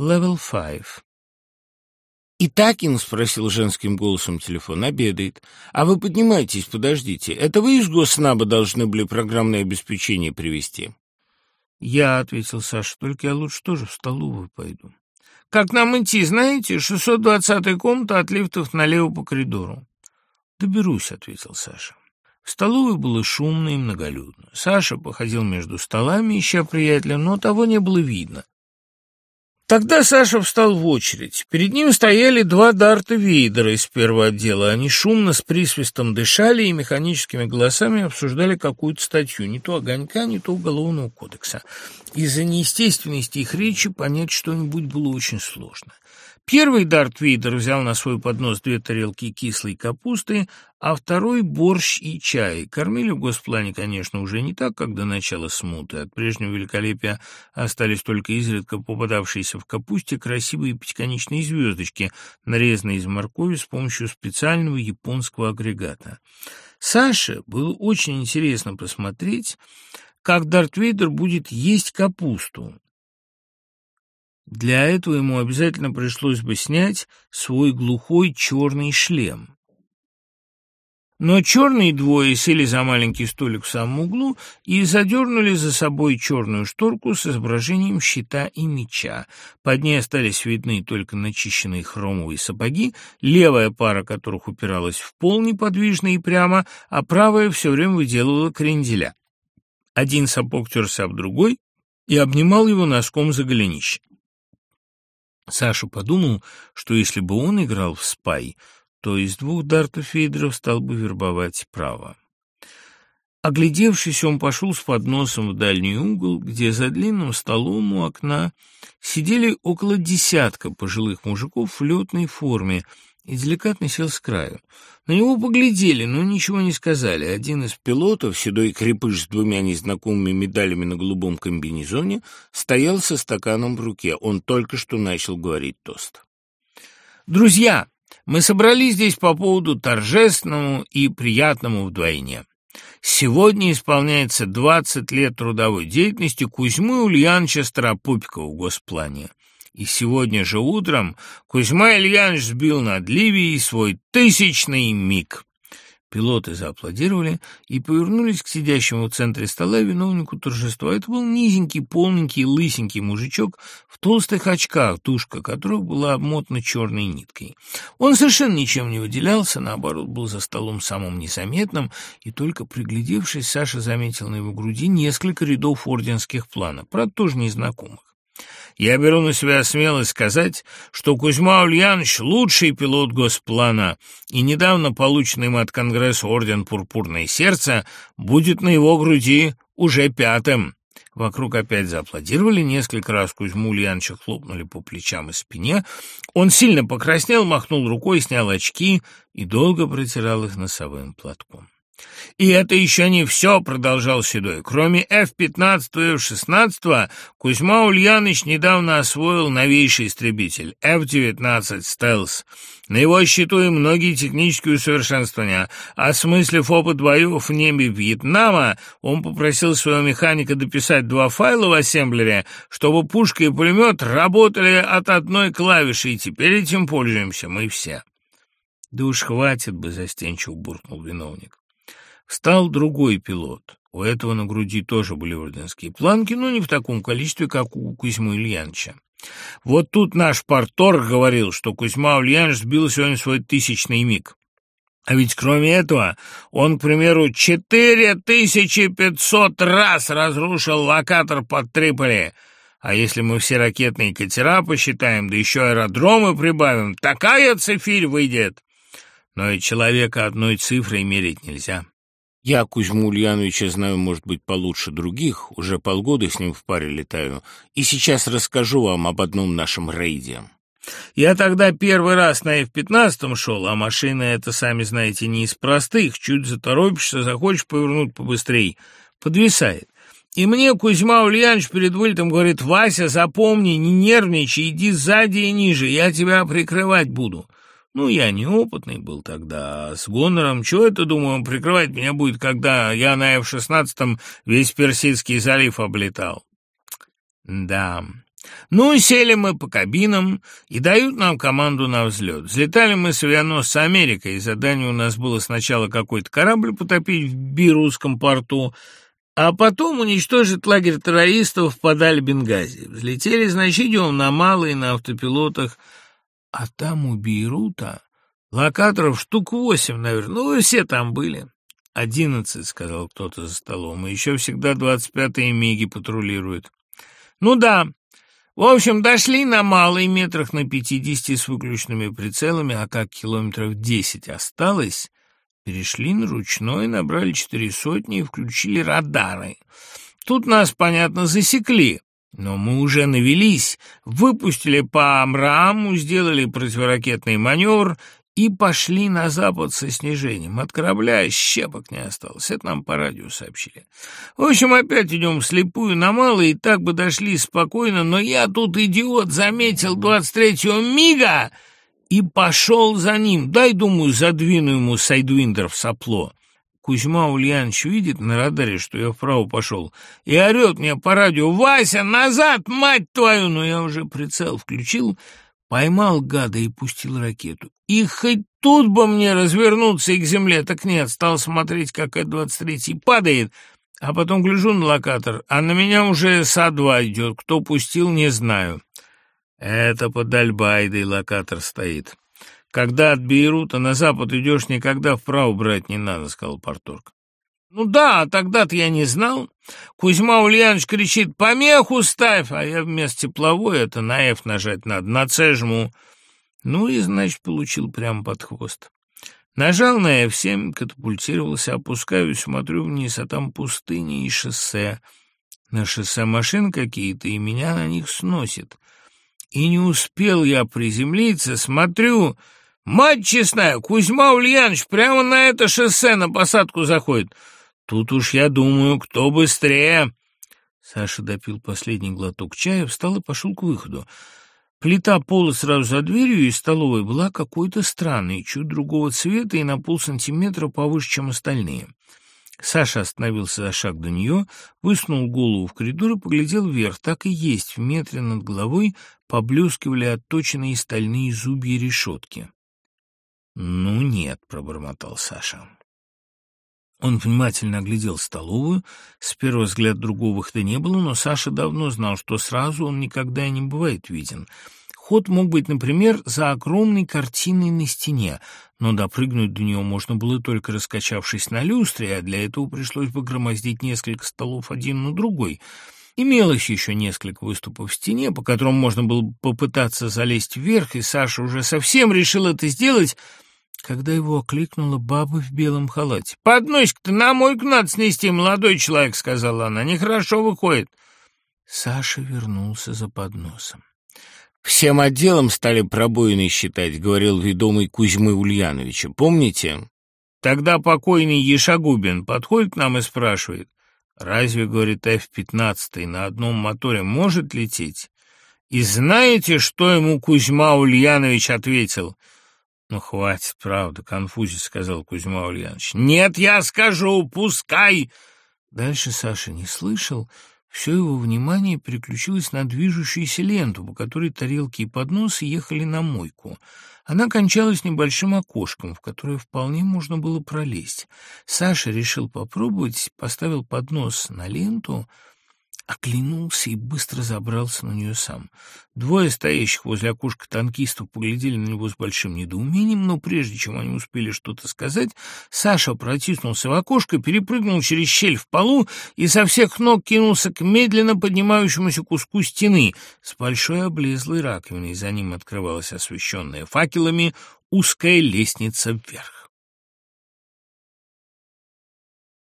Level 5. «Итакин?» — спросил женским голосом телефон. «Обедает. А вы поднимайтесь, подождите. Это вы из Госнаба должны были программное обеспечение привести?» «Я», — ответил Саша, — «только я лучше тоже в столовую пойду». «Как нам идти, знаете? 620-я комната от лифтов налево по коридору». «Доберусь», — ответил Саша. В столовой было шумно и многолюдно. Саша походил между столами, ища приятеля, но того не было видно. Тогда Саша встал в очередь. Перед ним стояли два Дарта Вейдера из первого отдела. Они шумно с присвистом дышали и механическими голосами обсуждали какую-то статью, не то огонька, не то уголовного кодекса. Из-за неестественности их речи понять что-нибудь было очень сложно. Первый Дарт Вейдер взял на свой поднос две тарелки кислой капусты, а второй — борщ и чай. Кормили в госплане, конечно, уже не так, как до начала смуты. От прежнего великолепия остались только изредка попадавшиеся в капусте красивые пятиконечные звездочки, нарезанные из моркови с помощью специального японского агрегата. Саше было очень интересно посмотреть, как Дарт Вейдер будет есть капусту. Для этого ему обязательно пришлось бы снять свой глухой черный шлем. Но черные двое сели за маленький столик в самом углу и задернули за собой черную шторку с изображением щита и меча. Под ней остались видны только начищенные хромовые сапоги, левая пара которых упиралась в пол неподвижно и прямо, а правая все время выделывала кренделя. Один сапог терся об другой и обнимал его носком за голенище. Саша подумал, что если бы он играл в спай, то из двух дартов Вейдеров стал бы вербовать право. Оглядевшись, он пошел с подносом в дальний угол, где за длинным столом у окна сидели около десятка пожилых мужиков в летной форме и деликатно сел с краю. На него поглядели, но ничего не сказали. Один из пилотов, седой крепыш с двумя незнакомыми медалями на голубом комбинезоне, стоял со стаканом в руке. Он только что начал говорить тост. «Друзья, мы собрались здесь по поводу торжественному и приятному вдвойне. Сегодня исполняется 20 лет трудовой деятельности Кузьмы Ульяновича Старопупикова в Госплане. И сегодня же утром Кузьма Ильянович сбил над Ливией свой тысячный миг. Пилоты зааплодировали и повернулись к сидящему в центре стола виновнику торжества. Это был низенький, полненький, лысенький мужичок в толстых очках, тушка которых была обмотана черной ниткой. Он совершенно ничем не выделялся, наоборот, был за столом самым незаметным, и только приглядевшись, Саша заметил на его груди несколько рядов орденских планов, правда, тоже незнакомых. Я беру на себя смелость сказать, что Кузьма Ульянович — лучший пилот Госплана, и недавно полученный им от Конгресса орден «Пурпурное сердце» будет на его груди уже пятым. Вокруг опять зааплодировали, несколько раз Кузьму Ульяновича хлопнули по плечам и спине. Он сильно покраснел, махнул рукой, снял очки и долго протирал их носовым платком. «И это еще не все», — продолжал Седой. «Кроме F-15 и F-16, Кузьма Ульяныч недавно освоил новейший истребитель F-19 «Стелс». На его счету и многие технические усовершенствования. Осмыслив опыт боев в небе Вьетнама, он попросил своего механика дописать два файла в ассемблере, чтобы пушка и пулемет работали от одной клавиши, и теперь этим пользуемся мы все. «Да уж хватит бы», — застенчиво буркнул виновник. Стал другой пилот. У этого на груди тоже были орденские планки, но не в таком количестве, как у Кузьмы Ильяновича. Вот тут наш порторг говорил, что Кузьма Ульянович сбил сегодня свой тысячный миг. А ведь кроме этого он, к примеру, 4500 раз разрушил локатор под Триполи. А если мы все ракетные катера посчитаем, да еще аэродромы прибавим, такая цифирь выйдет. Но и человека одной цифрой мерить нельзя. Я Кузьму Ульяновича знаю, может быть, получше других, уже полгода с ним в паре летаю, и сейчас расскажу вам об одном нашем рейде. Я тогда первый раз на F-15 шел, а машина эта, сами знаете, не из простых, чуть заторопишься, захочешь повернуть побыстрей, подвисает. И мне Кузьма Ульянович перед вылетом говорит, «Вася, запомни, не нервничай, иди сзади и ниже, я тебя прикрывать буду». Ну, я неопытный был тогда, с гонором. Чего это, думаю, он прикрывать меня будет, когда я на F-16 весь Персидский залив облетал? Да, Ну, сели мы по кабинам и дают нам команду на взлет. Взлетали мы с авианосца «Америка», и задание у нас было сначала какой-то корабль потопить в Бирусском порту, а потом уничтожить лагерь террористов в подале Бенгази. Взлетели, значит, идем на малые, на автопилотах, а там у Бейрута локаторов штук восемь, наверное, ну, все там были. «Одиннадцать», — сказал кто-то за столом, — «и еще всегда двадцать пятые миги патрулируют». «Ну да, в общем, дошли на малый, метрах на пятидесяти с выключенными прицелами, а как километров десять осталось, перешли на ручной, набрали четыре сотни и включили радары. Тут нас, понятно, засекли, но мы уже навелись, выпустили по Амраму, сделали противоракетный маневр и пошли на запад со снижением. От корабля щепок не осталось, это нам по радио сообщили. В общем, опять идем вслепую на малый, и так бы дошли спокойно, но я тут, идиот, заметил двадцать третьего мига и пошел за ним. Дай, думаю, задвину ему сайдвиндер в сопло. Кузьма Ульянович видит на радаре, что я вправо пошел, и орет мне по радио «Вася, назад, мать твою!» Но я уже прицел включил, Поймал гада и пустил ракету. И хоть тут бы мне развернуться и к земле, так нет, стал смотреть, как Э-23 падает, а потом гляжу на локатор, а на меня уже СА-2 идет. Кто пустил, не знаю. Это под Альбайдой локатор стоит. Когда от Бейрута на запад идешь, никогда вправо брать не надо, сказал Порторг. Ну да, тогда-то я не знал. Кузьма Ульянович кричит «Помеху ставь!» А я вместо тепловой это на F нажать надо, на C жму. Ну и, значит, получил прямо под хвост. Нажал на F7, катапультировался, опускаюсь, смотрю вниз, а там пустыня и шоссе. На шоссе машин какие-то, и меня на них сносит. И не успел я приземлиться, смотрю, мать честная, Кузьма Ульянович прямо на это шоссе на посадку заходит. Тут уж я думаю, кто быстрее. Саша допил последний глоток чая, встал и пошел к выходу. Плита пола сразу за дверью из столовой была какой-то странной, чуть другого цвета и на полсантиметра повыше, чем остальные. Саша остановился за шаг до нее, высунул голову в коридор и поглядел вверх. Так и есть, в метре над головой поблескивали отточенные стальные зубья решетки. «Ну нет», — пробормотал Саша. Он внимательно оглядел столовую. С первого взгляда другого выхода не было, но Саша давно знал, что сразу он никогда и не бывает виден. Ход мог быть, например, за огромной картиной на стене, но допрыгнуть до нее можно было только раскачавшись на люстре, а для этого пришлось бы громоздить несколько столов один на другой. Имелось еще несколько выступов в стене, по которым можно было попытаться залезть вверх, и Саша уже совсем решил это сделать — когда его окликнула баба в белом халате. «Подносик-то на мойку надо снести, молодой человек», — сказала она. «Нехорошо выходит». Саша вернулся за подносом. «Всем отделом стали пробоины считать», — говорил ведомый Кузьмы Ульяновича. «Помните?» Тогда покойный Ешагубин подходит к нам и спрашивает, «Разве, — говорит, — F-15 на одном моторе может лететь?» И знаете, что ему Кузьма Ульянович ответил? «Ну, хватит, правда, конфузить», — сказал Кузьма Ульянович. «Нет, я скажу, пускай!» Дальше Саша не слышал. Все его внимание переключилось на движущуюся ленту, по которой тарелки и подносы ехали на мойку. Она кончалась небольшим окошком, в которое вполне можно было пролезть. Саша решил попробовать, поставил поднос на ленту — оглянулся и быстро забрался на нее сам. Двое стоящих возле окошка танкистов поглядели на него с большим недоумением, но прежде чем они успели что-то сказать, Саша протиснулся в окошко, перепрыгнул через щель в полу и со всех ног кинулся к медленно поднимающемуся куску стены с большой облезлой раковиной. За ним открывалась освещенная факелами узкая лестница вверх.